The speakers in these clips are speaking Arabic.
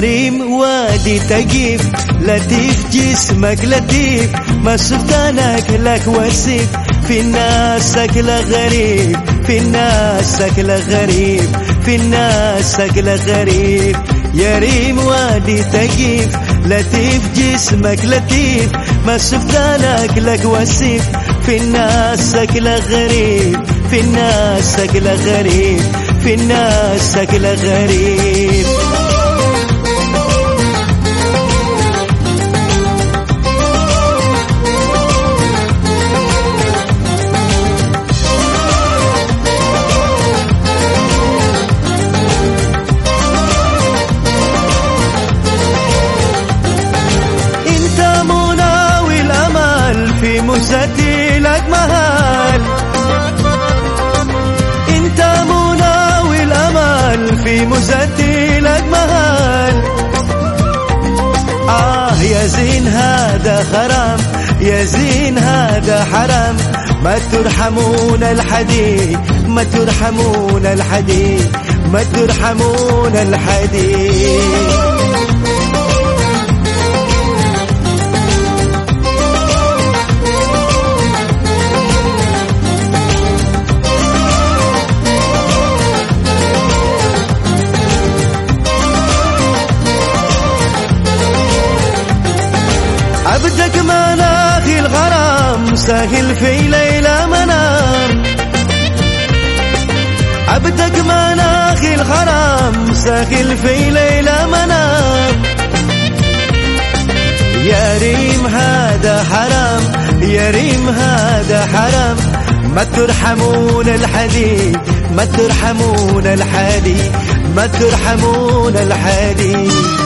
كريم وادي تجيب لطيف جسمك لطيف ما شفت أنا اكلك وسيف في الناس شكله غريب في الناس شكله غريب في الناس شكله غريب يا ريم وادي تجيب لطيف جسمك لطيف ما شفت أنا اكلك وسيف في الناس شكله غريب في الناس شكله غريب في الناس شكله غريب عزتي لك مهال. إنت مناوي الأمل في مزتي لك مهال. آه يا زين هذا خرام. يا زين هذا حرام. ما ترحمون الحديد ما ترحمون الحديد ما ترحمون الحديد. ساهل في ليلة منام. عبدك مناخ الحرام ساهل في ليلة منام. يا ريم هذا حرام يا ريم هذا حرام. ما ترحمون الحدي ما ترحمون الحدي ما ترحمون الحديد.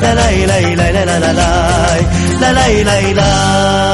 来来来来来来来来来来来来。